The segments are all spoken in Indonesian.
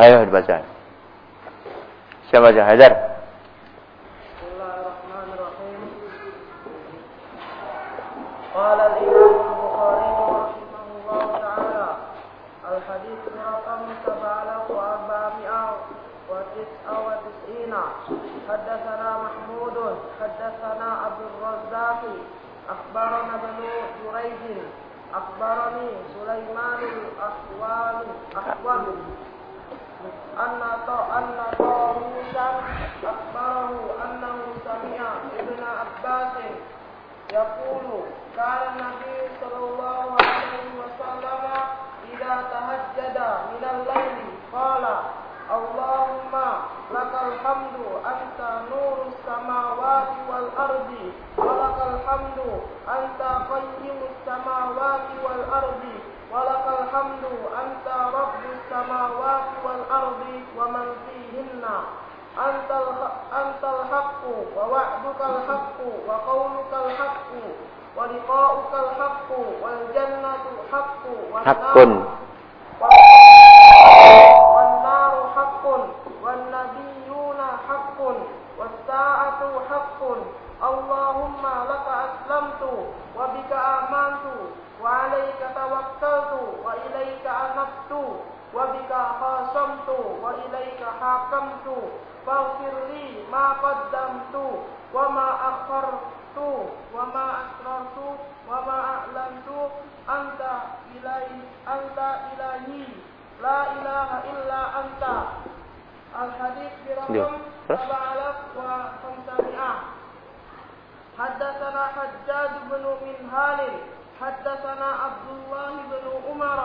Ayo dibaca. Siapa baca? Haidar. والأرض ولك الحمد أنت رب السماوات والأرض ومن فيهن أنت أنت الحق ووعدك الحق وقولك الحق ولقاؤك الحق والجنة حق حق والنار حق والنبيون حق والساعة حق اللهم لك أسلمت وبك آمنت وعليك توكلت وإليك أنبت وبك خاصمت وإليك حاكمت فاغفر لي ما قدمت وما أخرت وما أسررت وما أعلنت أنت إلهي أنت إلهي لا إله إلا أنت الحديث برقم 7500 حدثنا حجاج بن منهال حدثنا عبد الله بن عمر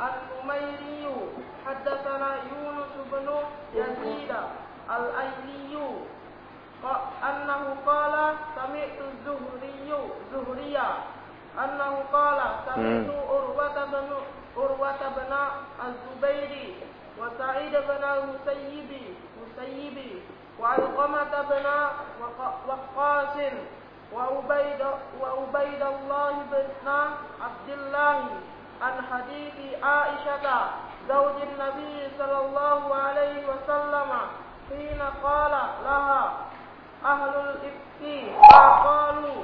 النميري حدثنا يونس بن يزيد الأيلي أنه قال سمعت الزهري زهريا أنه قال سمعت أروة بن أروة بن الزبير وسعيد بن المسيب مسيب وعلقمة بن وقاص وعبيد الله بن عبد الله عن حديث عائشة زوج النبي صلى الله عليه وسلم حين قال لها أهل الإفك ما قالوا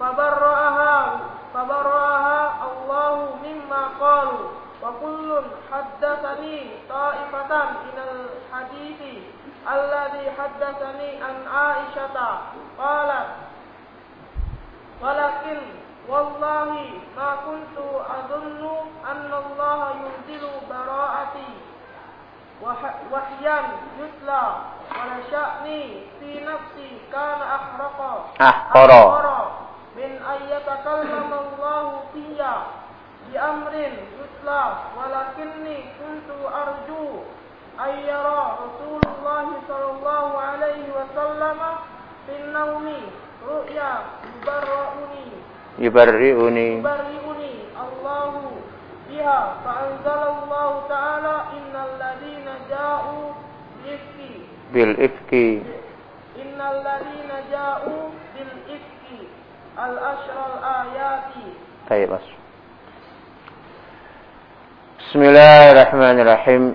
فبرأها فبرأها الله مما قالوا. وكل حدثني طائفة من الحديث الذي حدثني عن عائشة قالت ولكن والله ما كنت أظن أن الله ينزل براءتي وحيا يتلى ولشأني في نفسي كان أحرق. أحقر. من أن يتكلم الله في بأمر يتلى ولكني كنت أرجو أن يرى رسول الله صلى الله عليه وسلم في النوم رؤيا يبرئني. يبرئني. يبرئني. الله بها. فأنزل الله تعالى إن الذين جاءوا بالإفك. بالإفك. إن الذين جاءوا بالإفك. الأشر الآيات. طيب بس بسم الله الرحمن الرحيم.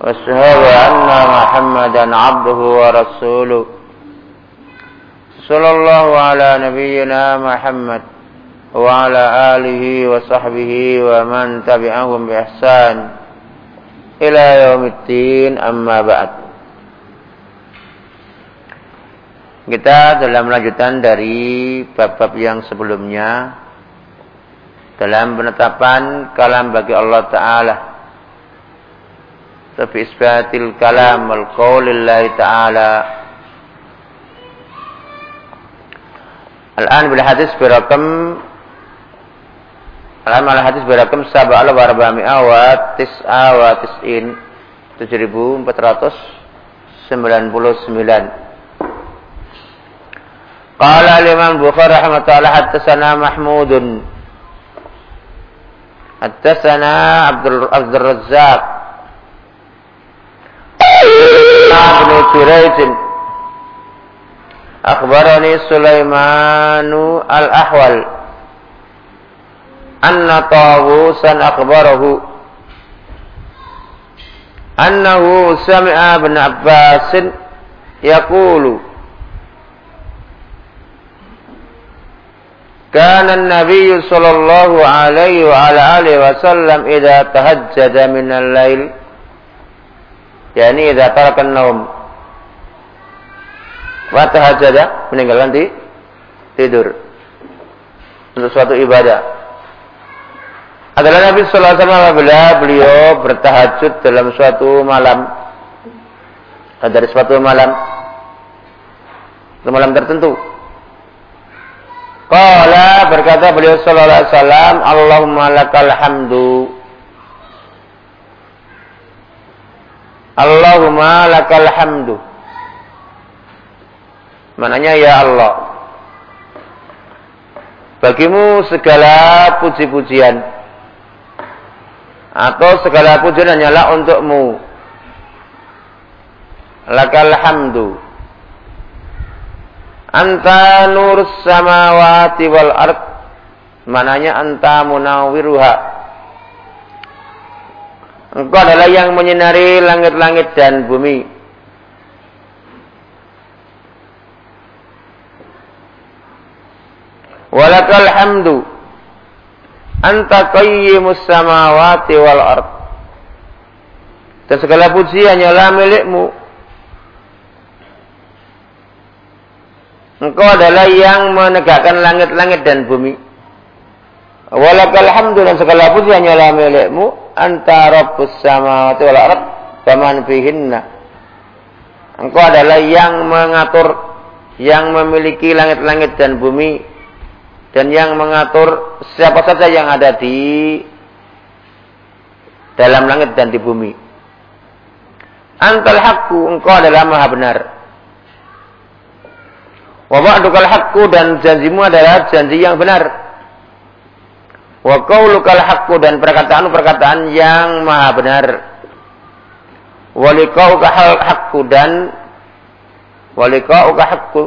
واشهد ان محمدا عبده ورسوله صلى الله على نبينا محمد وعلى اله وصحبه ومن تبعهم باحسان الى يوم الدين اما بعد Kita dalam lanjutan dari bab-bab yang sebelumnya dalam penetapan kalam bagi Allah Ta'ala. tapi isbatil kalam wal qawlillahi Ta'ala. Al-an bil hadis birakam Al hadis berakam sab'al wa arba'mi'a wa tis'a wa tis'in 7499 Qala al-Imam Bukhari rahimahullah haddatsana Mahmudun. Haddatsana Abdul Abdul سعد بن كريز أخبرني سليمان الأحول أن طاووسا أخبره أنه سمع ابن عباس يقول كان النبي صلى الله عليه وعلى آله وسلم إذا تهجد من الليل yakni idza tarakan naum wa tahajjada meninggalkan di tidur. Untuk suatu ibadah. Adalah Nabi sallallahu alaihi wasallam apabila beliau bertahajud dalam suatu malam. Dari suatu malam. Suatu malam tertentu. Qala berkata beliau sallallahu alaihi wasallam Allahumma lakal hamdu. Allahumma lakal hamdu. Mananya ya Allah. Bagimu segala puji-pujian. Atau segala pujian hanyalah untukmu. Lakal hamdu. Anta nur samawati wal ard. Mananya anta munawiruha. Engkau adalah yang menyinari langit-langit dan bumi. Walakal hamdu. Anta qayyimus samawati wal ard. Dan segala puji hanyalah milikmu Engkau adalah yang menegakkan langit-langit dan bumi. Walakal hamdu dan segala puji hanyalah milikmu. Anta rabbus samawati wal ard faman fihinna. Engkau adalah yang mengatur, yang memiliki langit-langit dan bumi. Dan yang mengatur siapa saja yang ada di dalam langit dan di bumi. Antal hakku, engkau adalah maha benar. Wa ba'dukal haqqu dan janjimu adalah janji yang benar. Wa qaulukal haqqu dan perkataanmu perkataan yang maha benar. Wa liqauka haqqu dan wa liqauka haqqu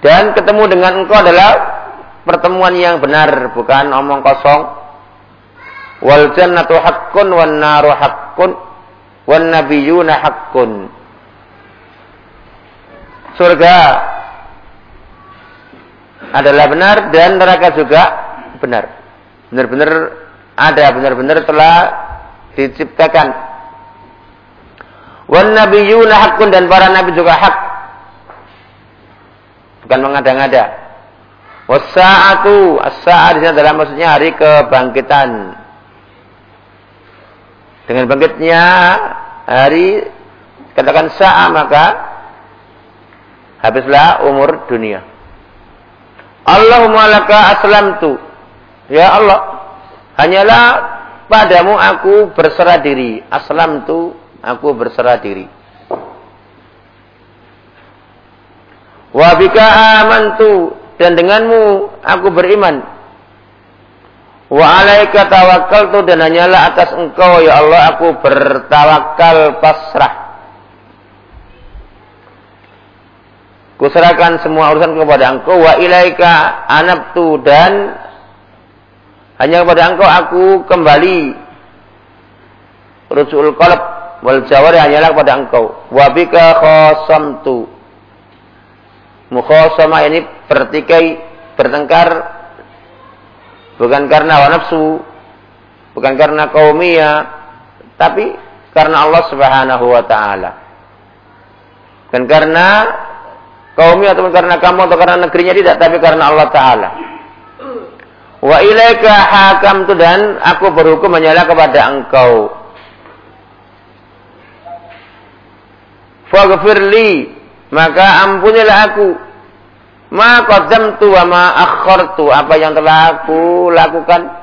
dan ketemu dengan engkau adalah pertemuan yang benar, bukan omong kosong. Wal jannatu haqqun wan naru haqqun wan nabiyyuna haqqun surga adalah benar dan neraka juga benar. Benar-benar ada, benar-benar telah diciptakan. Wan nabiyuna hakun dan para nabi juga hak. Bukan mengada-ngada. Wasa'atu, as-sa'at di adalah maksudnya hari kebangkitan. Dengan bangkitnya hari katakan sa'a maka habislah umur dunia. Allahumma laka aslamtu. Ya Allah, hanyalah padamu aku berserah diri. Aslamtu, aku berserah diri. Wa bika amantu dan denganmu aku beriman. Wa alaika tawakkaltu dan hanyalah atas engkau ya Allah aku bertawakal pasrah. Kuserahkan semua urusan kepada engkau wa ilaika anabtu dan hanya kepada engkau aku kembali. Rusul qalb wal jawari hanyalah kepada engkau. Wa bika khasamtu. Mukhasama ini bertikai, bertengkar bukan karena hawa nafsu, bukan karena kaumiyah, tapi karena Allah Subhanahu wa taala. Dan karena kaumnya atau karena kamu atau karena negerinya tidak, tapi karena Allah Taala. Wa ilaika hakamtu dan aku berhukum hanyalah kepada engkau. Faghfirli maka ampunilah aku ma qaddamtu wa ma akhartu apa yang telah aku lakukan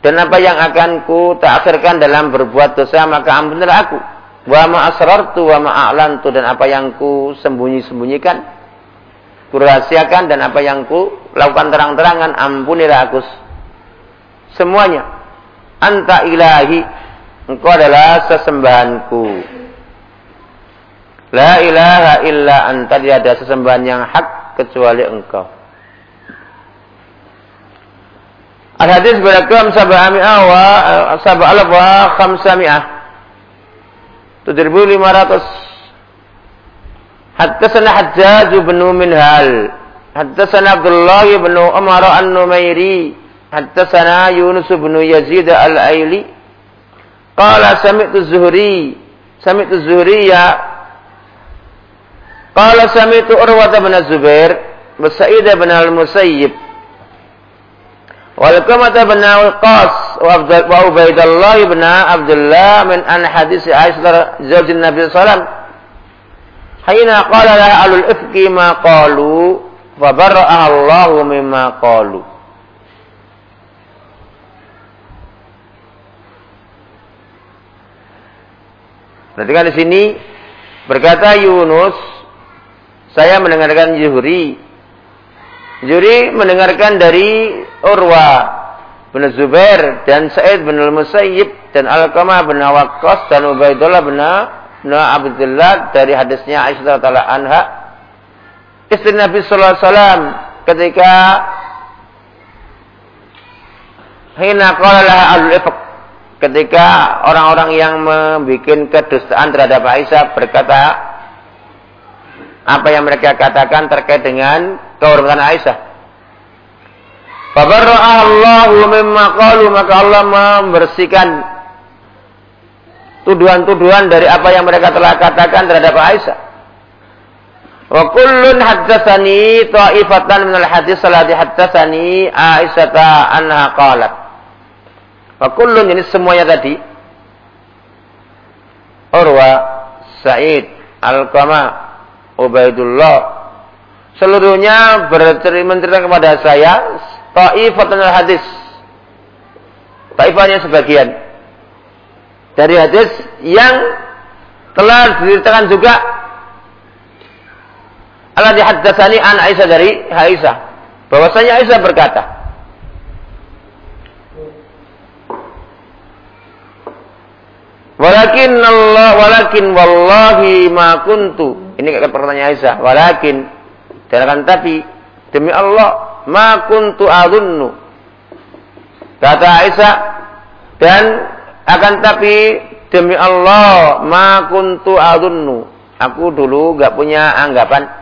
Dan apa yang akan ku takhirkan dalam berbuat dosa maka ampunilah aku. Wa ma asrartu wa ma a'lantu dan apa yang ku sembunyi-sembunyikan ku rahasiakan dan apa yang ku lakukan terang-terangan ampunilah aku semuanya. Anta ilahi engkau adalah sesembahanku. La ilaha illa anta tiada sesembahan yang hak kecuali engkau. Al-hadis berakam sab'ami'ah wa sab'alaf wa khamsami'ah. 7500. Haddatsana Hajjaj bin Minhal. Haddatsana Abdullah bin Umar an-Numairi. Haddatsana Yunus bin Yazid al-Aili. Qala sami'tu Zuhri. Sami'tu Zuhri ya Qala sami'tu Urwah bin Zubair wa Sa'id bin al-Musayyib wal Qamata bin Al-Qas wa Ubaidullah bin Abdullah min an hadis Aisyah zaujin Nabi sallallahu Hayna qala laha alul ifki ma qalu barra'aha Allah mimma di sini berkata Yunus saya mendengarkan Zuhri. Zuhri mendengarkan dari Urwa bin Zubair dan Sa'id bin Al-Musayyib dan Al-Qamah bin Waqqas dan Ubaidullah bin Abdullah dari hadisnya Aisyah taala anha istri Nabi sallallahu alaihi wasallam ketika hina qala laha al ketika orang-orang yang membuat kedustaan terhadap Aisyah berkata apa yang mereka katakan terkait dengan kehormatan Aisyah. Allahu mimma qalu maka Allah membersihkan tuduhan-tuduhan dari apa yang mereka telah katakan terhadap Aisyah. Wa kullun haddatsani ta'ifatan minal hadis salati haddatsani Aisyah anha qalat. Wa kullun ini semuanya tadi. Urwa, Sa'id, Al-Qama, Ubaidullah. Seluruhnya menceritakan kepada saya ta'ifatun hadis ta'ifannya sebagian. Dari hadis yang telah diceritakan juga Allah dihaddatsani an Aisyah dari Aisyah bahwasanya Aisyah berkata Walakin Allah walakin wallahi ma kuntu ini kata pertanyaan Aisyah. Walakin dan akan tapi demi Allah ma kuntu adunnu. Kata Aisyah dan akan tapi demi Allah ma kuntu adunnu. Aku dulu gak punya anggapan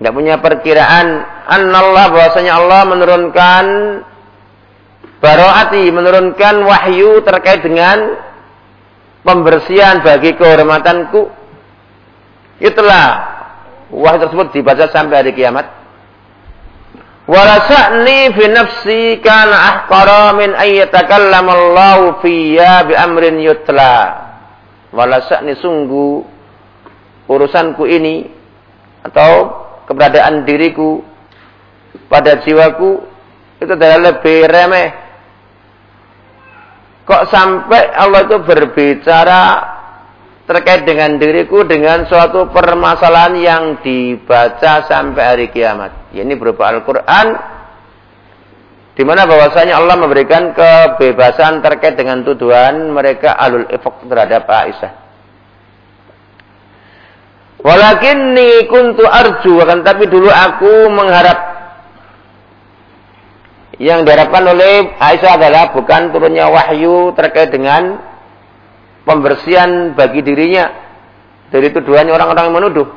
gak punya perkiraan annallah bahwasanya Allah menurunkan baroati menurunkan wahyu terkait dengan pembersihan bagi kehormatanku Itulah wahyu tersebut dibaca sampai hari kiamat. Walasa'ni fi nafsi kana ahqara min ayyatakallama Allahu fiyya bi amrin yutla. Walasa'ni sungguh urusanku ini atau keberadaan diriku pada jiwaku itu adalah lebih remeh. Kok sampai Allah itu berbicara terkait dengan diriku dengan suatu permasalahan yang dibaca sampai hari kiamat. Ya, ini berupa Al-Quran di mana bahwasanya Allah memberikan kebebasan terkait dengan tuduhan mereka alul ifak terhadap Aisyah. Walakinni kuntu arju akan tapi dulu aku mengharap. Yang diharapkan oleh Aisyah adalah bukan turunnya wahyu terkait dengan pembersihan bagi dirinya. Dari tuduhannya orang-orang yang menuduh.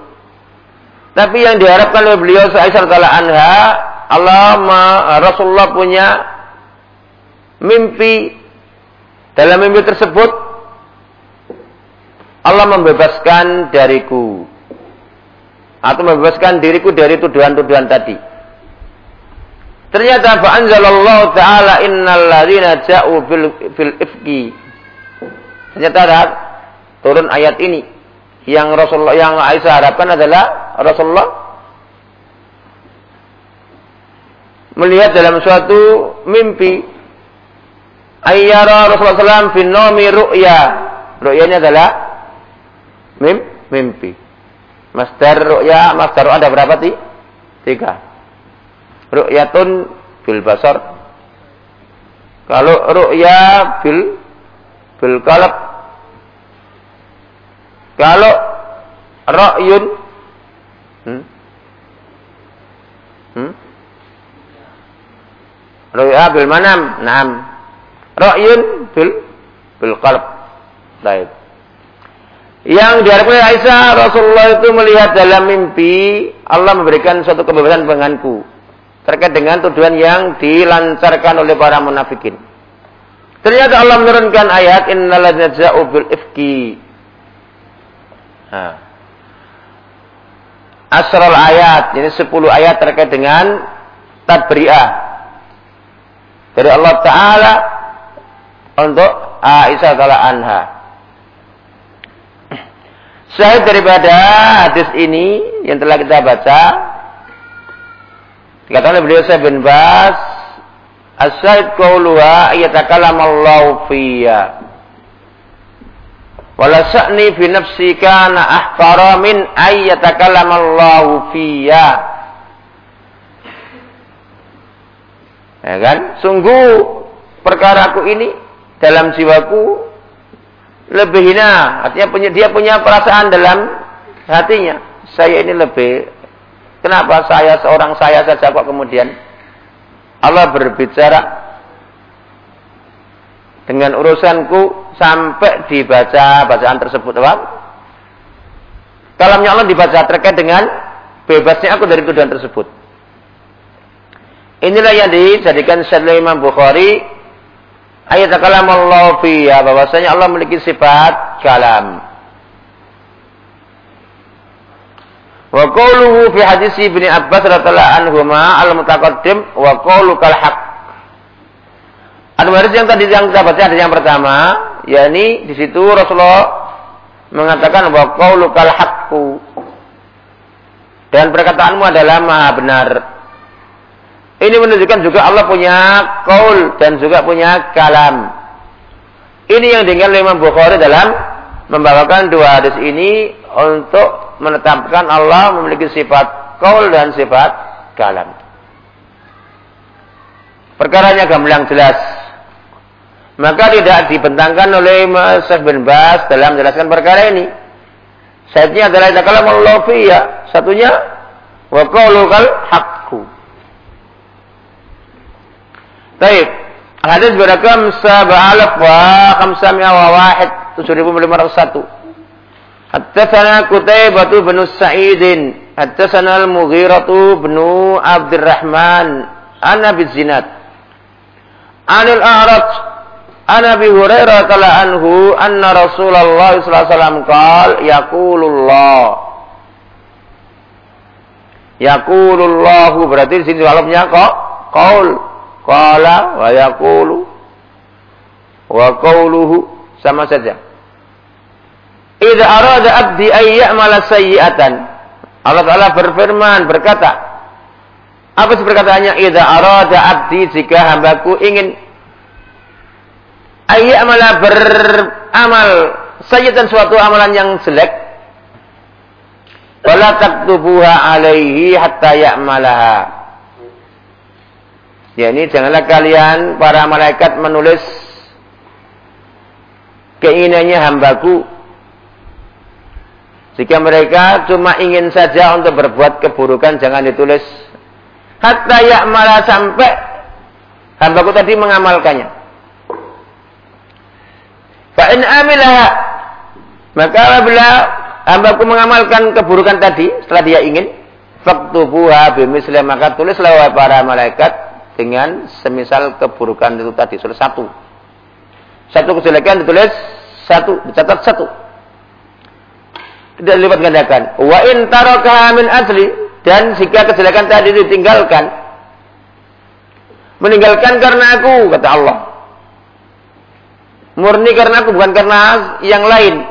Tapi yang diharapkan oleh beliau Aisyah anha, Allah Rasulullah punya mimpi. Dalam mimpi tersebut Allah membebaskan dariku atau membebaskan diriku dari tuduhan-tuduhan tadi. Ternyata fa'anzalallahu ta'ala innal ladzina ja'u fil ifki Ternyata ada turun ayat ini. Yang Rasulullah yang Aisyah harapkan adalah Rasulullah melihat dalam suatu mimpi ayyara Rasulullah SAW finomi ru'ya. Ru'yanya adalah mim, mimpi. Masdar ru'ya, masdar ada berapa sih? Tiga. Ru'yatun bil basar. Kalau ru'ya bil bil kalab. Kalau ra'yun hmm? Hmm? Ru'ya bil manam. Naam. Ra'yun bil bil qalb. Baik. Yang diharapkan oleh Aisyah, Rasulullah itu melihat dalam mimpi Allah memberikan suatu kebebasan penganku terkait dengan tuduhan yang dilancarkan oleh para munafikin. Ternyata Allah menurunkan ayat innalladzina ja'u bil ifki. Nah. Asral ayat, ini 10 ayat terkait dengan tabri'ah. Dari Allah Ta'ala untuk Aisyah telah anha. Syahid daripada hadis ini yang telah kita baca. Dikatakan oleh beliau Syekh bin Bas As-syahid qawluha yatakalam Allah fiyya. Wala fi nafsi kana ahqara min ayyatakalam Allah fiyya. Ya kan? Sungguh perkara aku ini dalam jiwaku lebih hina. Artinya punya, dia punya perasaan dalam hatinya. Saya ini lebih, kenapa saya seorang saya saja kok kemudian Allah berbicara dengan urusanku sampai dibaca bacaan tersebut. Apa? Kalamnya Allah dibaca terkait dengan bebasnya aku dari tuduhan tersebut. Inilah yang dijadikan Syaikhul Imam Bukhari ayat Allah fiya bahwasanya Allah memiliki sifat kalam. Wa qawluhu fi hadis Ibnu Abbas radhiyallahu anhuma al-mutaqaddim wa qawlu kal haq. Ada yang tadi yang kita baca hadis yang pertama, yakni di situ Rasulullah mengatakan bahwa qawlu kal haqqu. Dan perkataanmu adalah maha benar. Ini menunjukkan juga Allah punya kaul dan juga punya kalam. Ini yang dengan Imam Bukhari dalam membawakan dua hadis ini untuk menetapkan Allah memiliki sifat kaul dan sifat kalam. Perkaranya gamblang jelas. Maka tidak dibentangkan oleh Mas bin Bas dalam menjelaskan perkara ini. Satunya adalah kalam Allah fiyya. Satunya wa qaulukal haqqu. Baik. Hadis berakam sab'alaf wa khamsamia wa wahid 7501. Haddatsana Qutaibah bin Sa'idin, haddatsana Al-Mughirah bin Abdurrahman, ana bizinat. Anil A'raj an Abi Hurairah kala anhu anna Rasulullah sallallahu alaihi wasallam qaal yaqulullah Yaqulullahu berarti di sini jawabnya kok qaul Qala wa yaqulu wa qawluhu sama saja. Idza arada abdi ay ya'mala sayyi'atan. Allah Taala berfirman berkata, apa sih perkataannya? Idza arada abdi jika hambaku ingin ay ya'mala beramal sayyi'atan suatu amalan yang jelek wala taktubuha alaihi hatta ya'malaha Ya ini janganlah kalian para malaikat menulis keinginannya hambaku. Jika mereka cuma ingin saja untuk berbuat keburukan jangan ditulis. Hatta malah sampai hambaku tadi mengamalkannya. Fa in amilah maka apabila hambaku mengamalkan keburukan tadi setelah dia ingin faktubuha bimislah maka tulislah para malaikat dengan semisal keburukan itu tadi sudah satu. Satu kejelekan ditulis satu, dicatat satu. Tidak dilipat gandakan. Wa in min asli dan jika kejelekan tadi ditinggalkan meninggalkan karena aku kata Allah. Murni karena aku bukan karena yang lain.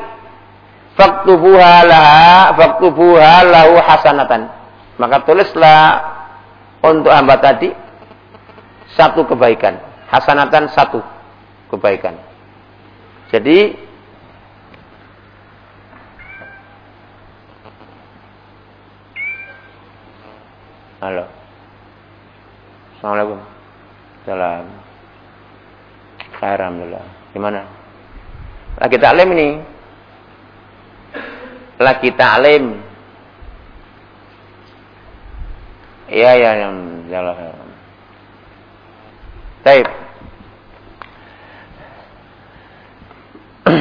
Faktubuha laha, faktubuha lahu hasanatan. Maka tulislah untuk hamba tadi satu kebaikan. Hasanatan satu kebaikan. Jadi Halo. Assalamualaikum. Salam. Alhamdulillah. Gimana? Lagi taklim ini. Lagi taklim. Iya ya yang jalan. Baik.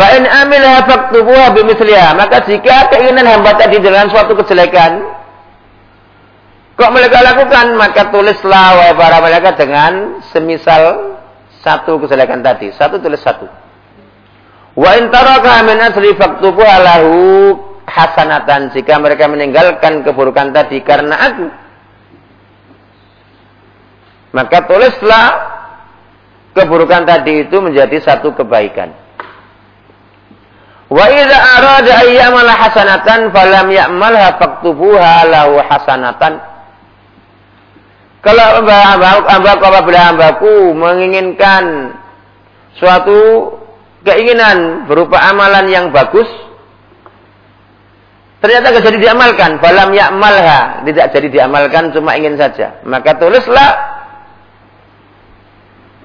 Fa'in amilha faktubuha bimisliha. Maka jika keinginan hamba tadi dengan suatu kejelekan, kok mereka lakukan, maka tulislah wahai para malaikat dengan semisal satu kejelekan tadi. Satu tulis satu. Wa in taraka min asli faktubuha lahu hasanatan. Jika mereka meninggalkan keburukan tadi karena aku. Maka tulislah keburukan tadi itu menjadi satu kebaikan. Wa idza arada ayyamala hasanatan falam ya'malha faktubuha lahu hasanatan. Kalau hamba apabila hambaku menginginkan suatu keinginan berupa amalan yang bagus, ternyata tidak jadi diamalkan, falam ya'malha, tidak jadi diamalkan, cuma ingin saja. Maka tulislah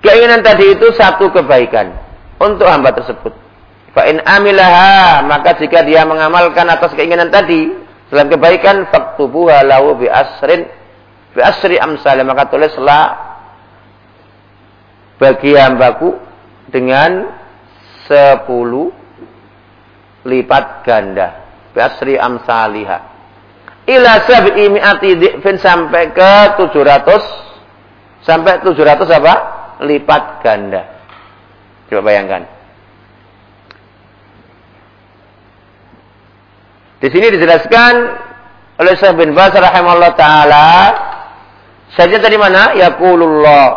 keinginan tadi itu satu kebaikan untuk hamba tersebut. Fa'in amilaha, maka jika dia mengamalkan atas keinginan tadi, dalam kebaikan, faktubuha lahu bi asrin, bi asri amsal, maka tulislah bagi hambaku dengan sepuluh lipat ganda. Bi asri amsaliha. Ila sab'i mi'ati di'fin sampai ke 700 sampai 700 apa? lipat ganda. Coba bayangkan. Di sini dijelaskan oleh Syekh bin Baz rahimahullah taala saja dari mana? Yaqulullah.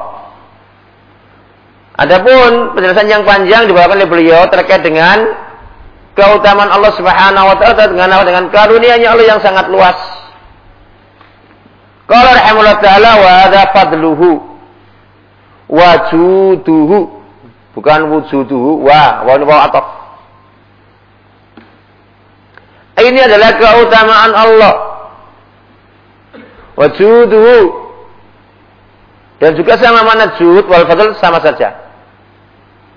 Adapun penjelasan yang panjang dibawakan oleh beliau terkait dengan keutamaan Allah Subhanahu wa taala dengan dengan karunia-Nya Allah yang sangat luas. Qala rahimahullah taala wa hadza fadluhu wajuduhu bukan wujuduhu wa wa ataf Ini adalah keutamaan Allah. Wajuduhu. Dan juga sama mana jud wal fadl sama saja.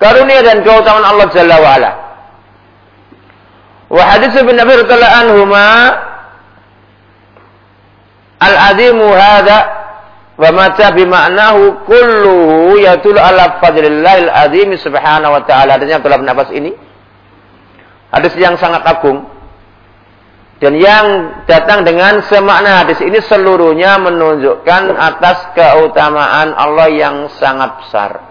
Karunia dan keutamaan Allah Jalla wa ala. Wa hadis Nabi radhiyallahu anhuma al-azimu hadha wa mata bima'nahu kulluhu yatul ala fadlillahil azim subhanahu wa ta'ala. Adanya Abdullah bin Abbas ini. Hadis yang sangat agung dan yang datang dengan semakna hadis ini seluruhnya menunjukkan atas keutamaan Allah yang sangat besar.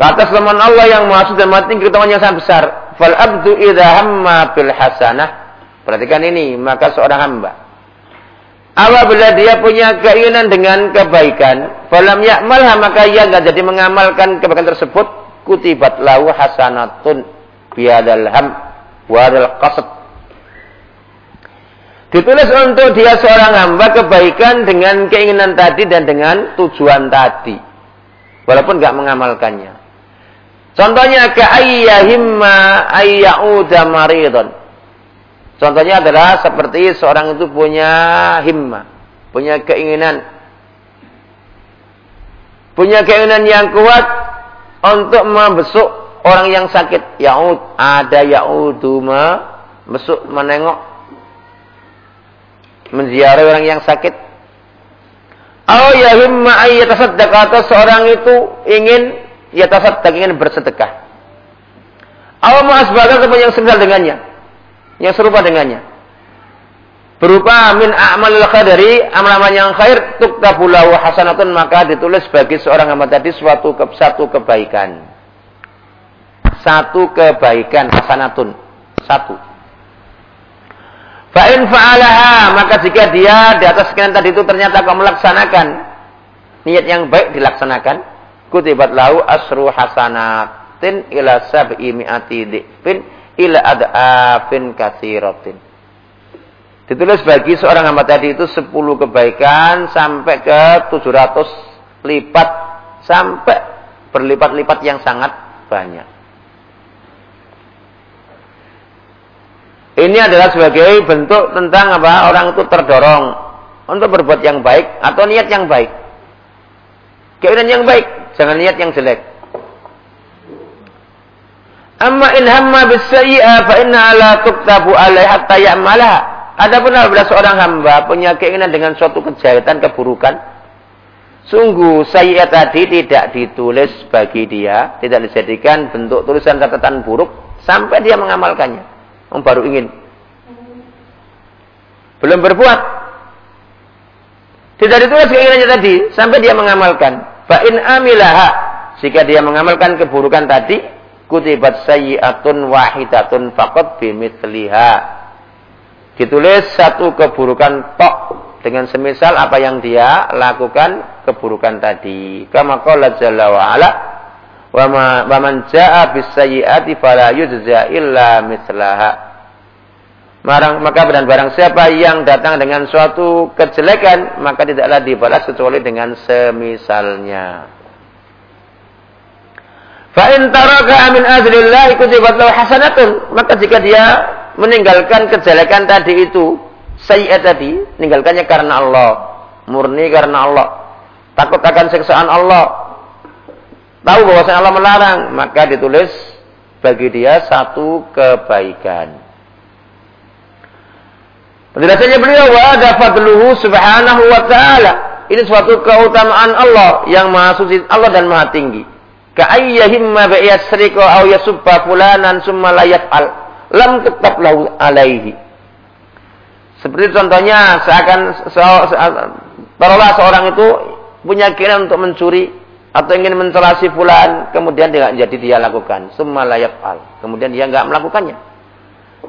Ke atas teman Allah yang maksud dan mati keutamaan yang sangat besar. Fal abdu idha hamma bil hasanah. Perhatikan ini, maka seorang hamba. Apabila dia punya keinginan dengan kebaikan, falam yakmalha maka ia enggak jadi mengamalkan kebaikan tersebut, kutibat lahu hasanatun biadal ham wadal qasd Ditulis untuk dia seorang hamba kebaikan dengan keinginan tadi dan dengan tujuan tadi. Walaupun nggak mengamalkannya. Contohnya ke ayyahimma ayyauda maridon. Contohnya adalah seperti seorang itu punya himma, punya keinginan. Punya keinginan yang kuat untuk membesuk orang yang sakit yaud ada yaudu mesuk menengok menziarahi orang yang sakit atau yahimma ayyatasaddaq atau seorang itu ingin yatasaddaq ingin bersedekah atau muasbahkan kepada yang semisal dengannya yang serupa dengannya berupa min a'malil khadari amal-amal yang khair tuktabulahu hasanatun maka ditulis bagi seorang hamba tadi suatu ke, satu kebaikan satu kebaikan hasanatun. Satu. Fa'in fa'alaha, maka jika dia di atas sekian tadi itu ternyata kau melaksanakan niat yang baik dilaksanakan, kutibat lahu asru hasanatin ila sab'i mi'ati di'fin ila ad'afin katsiratin. Ditulis bagi seorang hamba tadi itu 10 kebaikan sampai ke 700 lipat sampai berlipat-lipat yang sangat banyak. Ini adalah sebagai bentuk tentang apa? Orang itu terdorong untuk berbuat yang baik atau niat yang baik. Keinginan yang baik, jangan niat yang jelek. Amma in hamma bisayyi'a fa inna la tuktabu alaihi hatta ya'malaha. Adapun apabila seorang hamba punya keinginan dengan suatu kejahatan, keburukan, sungguh saya tadi tidak ditulis bagi dia, tidak dijadikan bentuk tulisan catatan buruk sampai dia mengamalkannya. Yang baru ingin. Belum berbuat. Tidak ditulis keinginannya tadi sampai dia mengamalkan. Fa in amilaha jika dia mengamalkan keburukan tadi, kutibat sayyi'atun wahidatun faqad bimithliha. Ditulis satu keburukan tok dengan semisal apa yang dia lakukan keburukan tadi. Kama qala jalla wa ala wa man jaa bis sayyi'ati fala yujza illa mislaha. Marang, maka dan barang siapa yang datang dengan suatu kejelekan maka tidaklah dibalas kecuali dengan semisalnya. Fa in taraka min ajlillah kutibat lahu hasanatun. Maka jika dia meninggalkan kejelekan tadi itu, sayyi'at tadi, meninggalkannya karena Allah, murni karena Allah, takut akan siksaan Allah, tahu bahwa Allah melarang, maka ditulis bagi dia satu kebaikan. Penjelasannya beliau wa ada fadluhu subhanahu wa ta'ala. Ini suatu keutamaan Allah yang maha suci Allah dan maha tinggi. Ka'ayyahimma bi'yasrika aw yasubba fulanan summa la yaf'al. Lam tetap lahu alaihi. Seperti contohnya seakan se, se, taruhlah seorang itu punya keinginan untuk mencuri atau ingin mencela si fulan, kemudian tidak jadi dia lakukan. Summa la yaf'al. Kemudian dia enggak melakukannya.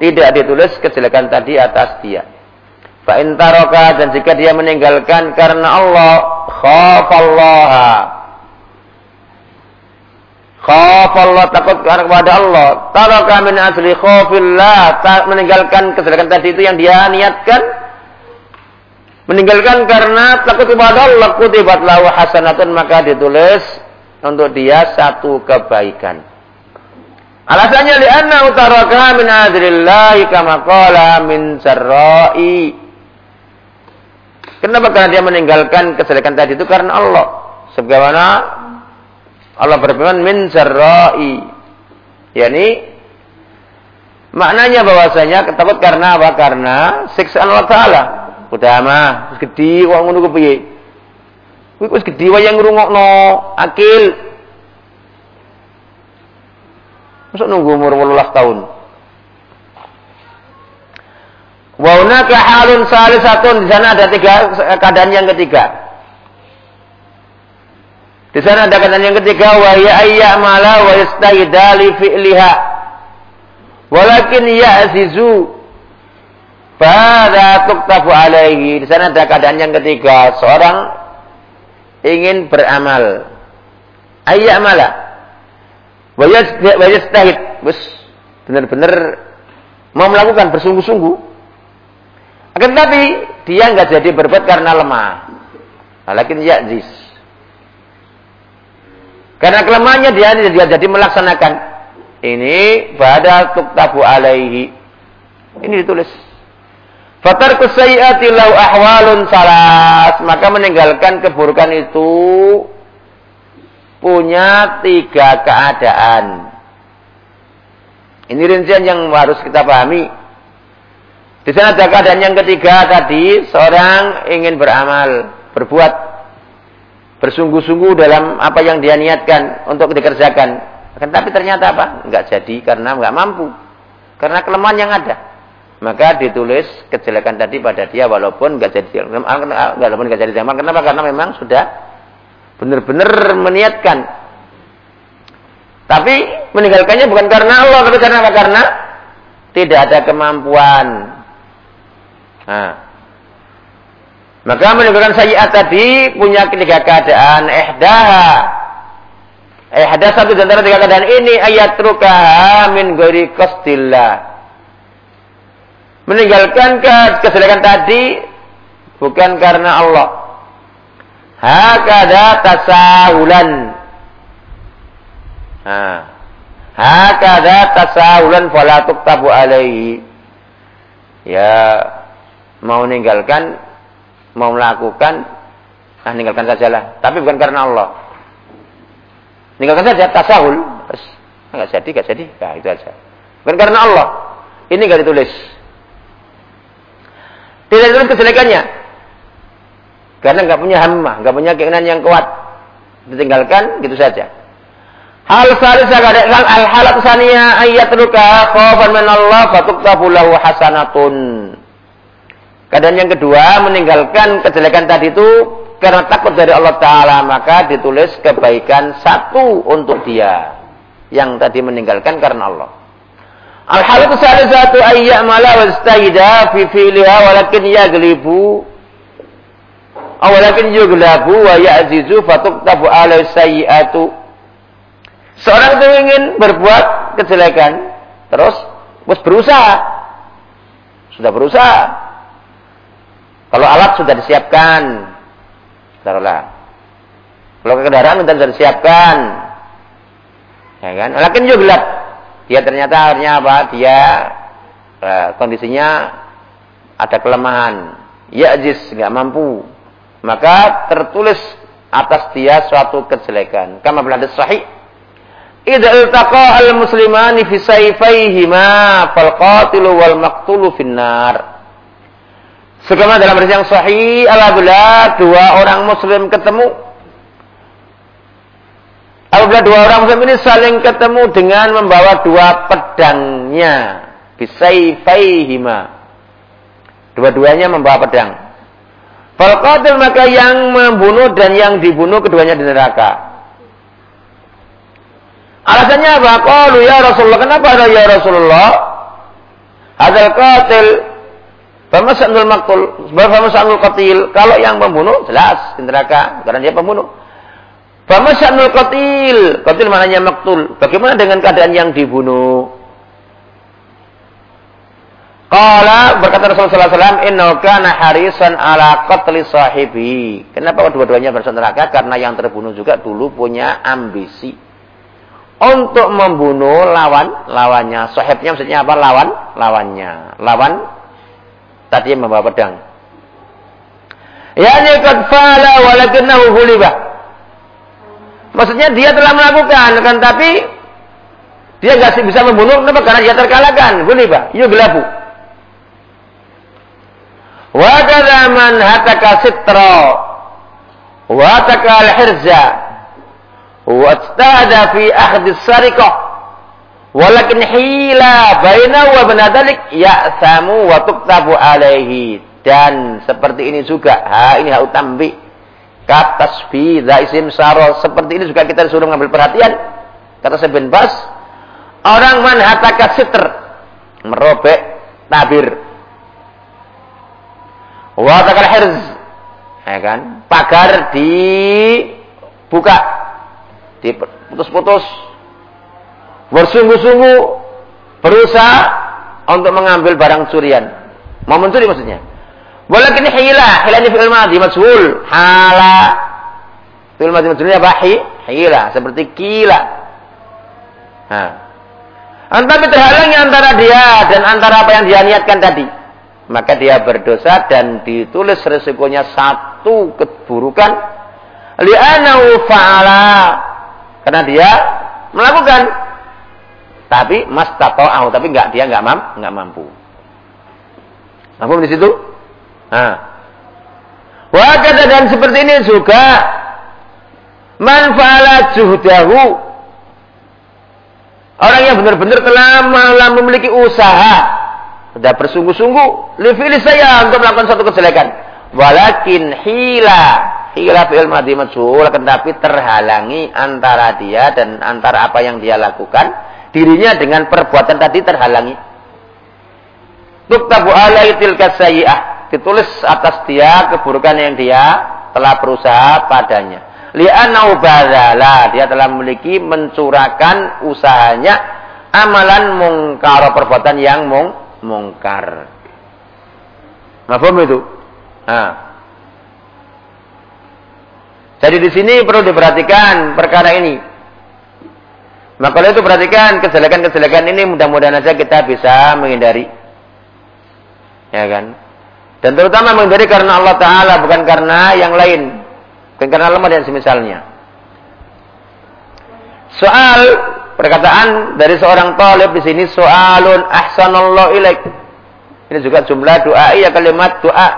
Tidak ditulis kejelekan tadi atas dia. Fa in dan jika dia meninggalkan karena Allah, khafallaha Khaf Allah takut kepada Allah. Taraka min asli khafillah. Meninggalkan kesalahan tadi itu yang dia niatkan. Meninggalkan karena takut kepada Allah. Kutibat lahu hasanatun. Maka ditulis untuk dia satu kebaikan. Alasannya lianna utaraka min adrillahi kama qala min sarra'i. Kenapa? Karena dia meninggalkan kesalahan tadi itu karena Allah. Sebagaimana Allah berfirman min. Yani maknanya bahwasanya takut karena apa? Karena siksaan Allah taala. Udah mah gede wong ngono kepiye? Kuwi wis gedhi wae yang ngrungokno akil. Masuk nunggu umur 18 tahun. Wa hunaka halun salisatun di sana ada tiga keadaan yang ketiga. Di sana ada kata yang ketiga wa ya mala wa yastaida li fi'liha. Walakin ya'zizu pada tuktafu alaihi. Di sana ada keadaan yang ketiga, seorang ingin beramal. mala wa yastahid. Bus benar-benar mau melakukan bersungguh-sungguh. Akan tapi dia nggak jadi berbuat karena lemah. Walakin ya'ziz karena kelemahannya dia, dia jadi melaksanakan. Ini pada tuktabu alaihi. Ini ditulis. Fatar kusayyati lau ahwalun salas. Maka meninggalkan keburukan itu punya tiga keadaan. Ini rincian yang harus kita pahami. Di sana ada keadaan yang ketiga tadi, seorang ingin beramal, berbuat bersungguh-sungguh dalam apa yang dia niatkan untuk dikerjakan. Tapi ternyata apa? Enggak jadi karena enggak mampu. Karena kelemahan yang ada. Maka ditulis kejelekan tadi pada dia walaupun enggak jadi walaupun enggak jadi zaman. Kenapa? Karena memang sudah benar-benar meniatkan. Tapi meninggalkannya bukan karena Allah, tapi karena apa? Karena tidak ada kemampuan. Nah, maka menunjukkan sayiat tadi punya ketiga keadaan. Eh ada satu di tiga keadaan ini ayat rukaha min ghairi qasdillah. Meninggalkan kesedihan tadi bukan karena Allah. Hakada tasahulan. Nah. Hakada tasahulan fala tuktabu alaihi. Ya mau meninggalkan mau melakukan ah ninggalkan sajalah, tapi bukan karena Allah. Tinggalkan saja tasahul. Enggak jadi, enggak jadi. Nah, itu aja. Bukan karena Allah. Ini enggak ditulis. Tidak ditulis kejelekannya. Karena enggak punya hamma, enggak punya keinginan yang kuat. Ditinggalkan gitu saja. Hal salisa hal al halat sania ayat ruka khawfan min Allah fatuktabu lahu hasanatun. Keadaan yang kedua meninggalkan kejelekan tadi itu karena takut dari Allah Ta'ala maka ditulis kebaikan satu untuk dia yang tadi meninggalkan karena Allah Al-halatu satu ayya'mala wa istahida fi fi'liha walakin yaglibu awalakin yuglabu wa ya'zizu fatuktabu ala sayyi'atu seorang itu ingin berbuat kejelekan terus terus berusaha sudah berusaha kalau alat sudah disiapkan taruhlah. Kalau ke kendaraan sudah disiapkan. Ya kan? Lakin gelap. Dia ternyata akhirnya apa? Dia eh, kondisinya ada kelemahan. Ya ajis, nggak mampu. Maka tertulis atas dia suatu kejelekan. Kama berada sahih. Idza iltaqa al-muslimani fi sayfayhima fal qatilu wal maqtulu finnar. Sebagaimana dalam hadis yang sahih, alhamdulillah dua orang muslim ketemu. Apabila dua orang muslim ini saling ketemu dengan membawa dua pedangnya. Bisayfaihima. Dua-duanya membawa pedang. Falqatil maka yang membunuh dan yang dibunuh keduanya di neraka. Alasannya apa? Qalu ya Rasulullah. Kenapa ada ya Rasulullah? Hadal qatil Fama sa'nul maktul, fama sa'nul qatil. Kalau yang pembunuh jelas di neraka karena dia pembunuh. Fama sa'nul qatil. Qatil maknanya maktul. Bagaimana dengan keadaan yang dibunuh? Qala berkata Rasulullah SAW, Inna kana harisan ala qatli sahibi. Kenapa dua-duanya berasal neraka? Karena yang terbunuh juga dulu punya ambisi. Untuk membunuh lawan, lawannya. Sahibnya maksudnya apa? Lawan, lawannya. Lawan Tadi membawa pedang. Yani qad fala walakinahu huliba. Maksudnya dia telah melakukan kan tapi dia nggak bisa membunuh kenapa? Karena dia terkalahkan. Huliba, yuglabu. Wa kadza man hataka sitra wa hataka al-hirza wa fi akhdhi as-sariqah Walakin hila baina wa benadalik ya'samu wa tuktabu alaihi. Dan seperti ini juga. Ha ini hau tambi. Katasfi isim saro. Seperti ini juga kita disuruh mengambil perhatian. Kata Seben Bas. Orang man hataka sitr. Merobek tabir. Wa takal hirz. Ya kan? Pagar dibuka. Diputus-putus bersungguh-sungguh berusaha untuk mengambil barang curian. Mau mencuri maksudnya. Walakin hila, hila ini fi'il madhi majhul. Hala. Fi'il madhi majhulnya apa? Hila, seperti kila. Nah. Tapi terhalangi antara dia dan antara apa yang dia niatkan tadi. Maka dia berdosa dan ditulis resikonya satu keburukan. Li'anahu fa'ala. Karena dia melakukan tapi mas tata'ahu, tapi enggak dia enggak mam, enggak mampu. Mampu di situ? Nah. Wah kata dan seperti ini juga man fa'ala juhdahu orang yang benar-benar telah malah memiliki usaha sudah bersungguh-sungguh li saya untuk melakukan satu kejelekan walakin hila hila fi'il madhi majhul tetapi terhalangi antara dia dan antara apa yang dia lakukan dirinya dengan perbuatan tadi terhalangi. Tuktabu alaihi tilka sayyi'ah. Ditulis atas dia keburukan yang dia telah berusaha padanya. Li'annahu badala. Dia telah memiliki mencurahkan usahanya amalan mungkar perbuatan yang mung, mungkar. Mafhum itu? Nah. Jadi di sini perlu diperhatikan perkara ini. Maka itu perhatikan kejelekan-kejelekan ini mudah-mudahan saja kita bisa menghindari. Ya kan? Dan terutama menghindari karena Allah Ta'ala bukan karena yang lain. Bukan karena lemah dan semisalnya. Soal perkataan dari seorang talib di sini soalun ahsanallahu ilaik. Ini juga jumlah doa ya kalimat doa.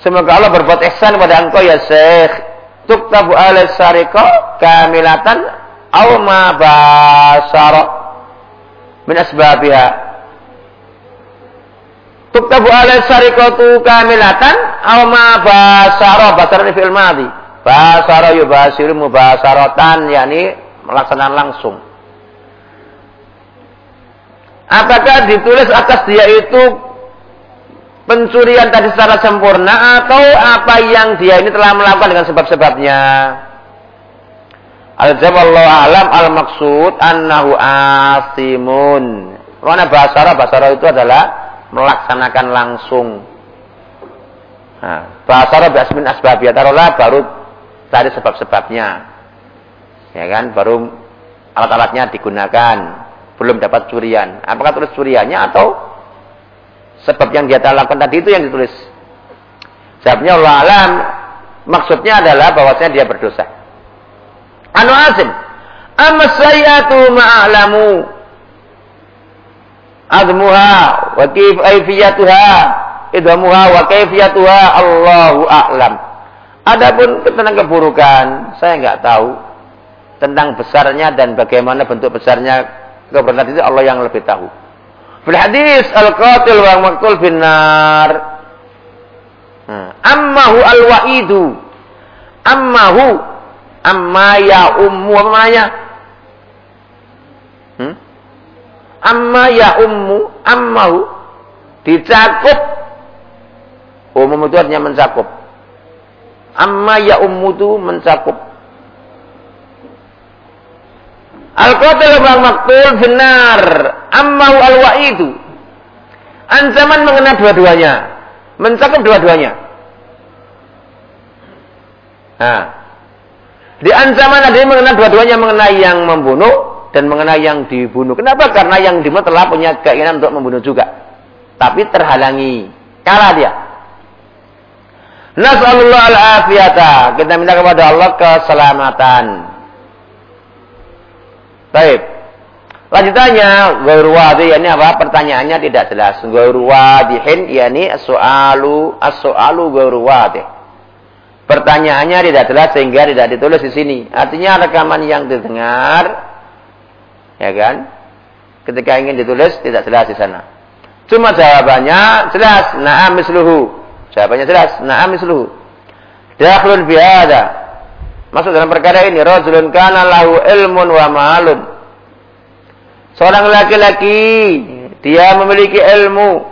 Semoga Allah berbuat ihsan pada engkau ya Syekh. Tuktabu ala syarika kamilatan aw ma basara min asbabiha. Tuktabu ala syarikatu kamilatan aw ma basara basara fi'il madhi. Basara yubasiru mubasaratan yakni melaksanakan langsung. Apakah ditulis atas dia itu pencurian tadi secara sempurna atau apa yang dia ini telah melakukan dengan sebab-sebabnya? Al-jawab alam al-maksud annahu asimun. Mana basara? Basara itu adalah melaksanakan langsung. Nah, basara biasmin asbabiyah. Taruhlah baru cari sebab-sebabnya. Ya kan? Baru alat-alatnya digunakan belum dapat curian. Apakah tulis curiannya atau sebab yang dia lakukan tadi itu yang ditulis? Jawabnya Allah alam. Maksudnya adalah bahwasanya dia berdosa. Anu asim. Amma sayyatu ma'alamu. Admuha wa kayfiyatuha idhamuha wa kayfiyatuha Allahu a'lam. Adapun tentang keburukan, saya enggak tahu tentang besarnya dan bagaimana bentuk besarnya kebenaran itu Allah yang lebih tahu. Fil hadis al-qatil wa maqtul finnar. Hmm. Ammahu al-wa'idu. Ammahu amma ya ummu apa namanya? Hmm? Amma ya ummu ammahu dicakup umum itu artinya mencakup. Amma ya ummu itu mencakup Al-qatil wal maktul benar. Ammau al-wa'idu. Ancaman mengenai dua-duanya. Mencakup dua-duanya. Nah. Di ancaman ada mengenai dua-duanya mengenai yang membunuh dan mengenai yang dibunuh. Kenapa? Karena yang dibunuh telah punya keinginan untuk membunuh juga. Tapi terhalangi. Kalah dia. Nas'alullah al-afiyata. Kita minta kepada Allah keselamatan. Baik. Lanjutannya, ghairu wadih ini apa? Pertanyaannya tidak jelas. Ghairu wadihin yakni as-su'alu as-su'alu wadih. Pertanyaannya tidak jelas sehingga tidak ditulis di sini. Artinya rekaman yang didengar ya kan? Ketika ingin ditulis tidak jelas di sana. Cuma jawabannya jelas, na'am misluhu. Jawabannya jelas, na'am misluhu. Dakhulun fi Masuk dalam perkara ini, rajulun kana lahu ilmun wa malun. Seorang laki-laki, dia memiliki ilmu,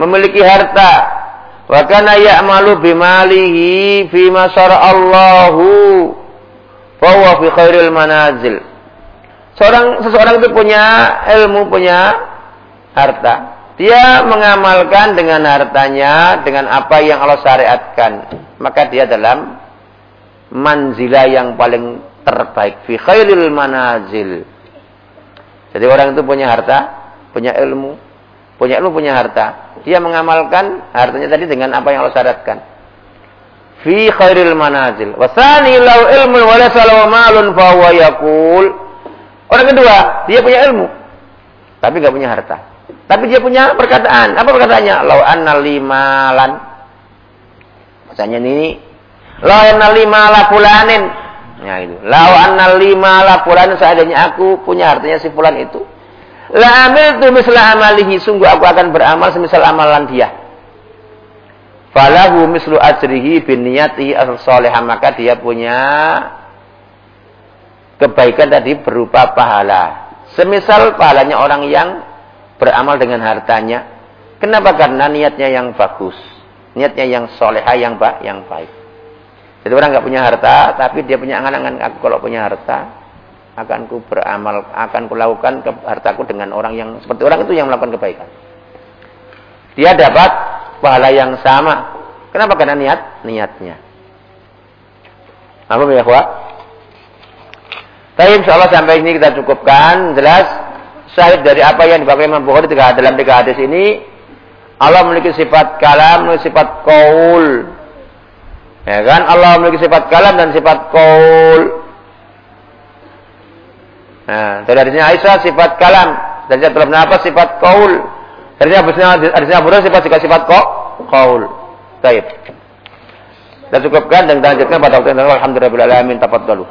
memiliki harta. Wa kana ya'malu bimalihi fi ma Allahu. Fa huwa fi khairil manazil. Seorang seseorang itu punya ilmu, punya harta. Dia mengamalkan dengan hartanya dengan apa yang Allah syariatkan, maka dia dalam manzilah yang paling terbaik fi khairil manazil. Jadi orang itu punya harta, punya ilmu, punya ilmu, punya harta. Dia mengamalkan hartanya tadi dengan apa yang Allah syaratkan. Fi khairil manazil. Wasani lau ilmu wa laysa malun fa huwa yaqul. Orang kedua, dia punya ilmu tapi nggak punya harta. Tapi dia punya perkataan. Apa perkataannya? Lau anna limalan. Misalnya ini La anna lima la fulanin. Ya itu. La anna lima la fulanin seadanya aku punya artinya si fulan itu. La amil tu misla amalihi. Sungguh aku akan beramal semisal amalan dia. Falahu mislu ajrihi bin niyati as-salihah. Maka dia punya kebaikan tadi berupa pahala. Semisal pahalanya orang yang beramal dengan hartanya. Kenapa? Karena niatnya yang bagus. Niatnya yang ba yang baik. Jadi orang nggak punya harta, tapi dia punya angan-angan aku kalau punya harta akan ku beramal, akan ku lakukan ke hartaku dengan orang yang seperti orang itu yang melakukan kebaikan. Dia dapat pahala yang sama. Kenapa? Karena niat niatnya. Apa ya, Pak? Tapi insyaallah sampai ini kita cukupkan. Jelas syahid dari apa yang dipakai Imam Bukhari dalam tiga hadis ini Allah memiliki sifat kalam, memiliki sifat kaul. Ya kan? Allah memiliki sifat kalam dan sifat kaul. Nah, dari hadisnya Aisyah sifat kalam, dari dalam apa sifat kaul. Dari hadisnya hadisnya Abu sifat sifat sifat kaul. Baik. Kita cukupkan dan kita lanjutkan pada waktu yang lalu. Alhamdulillah alamin you.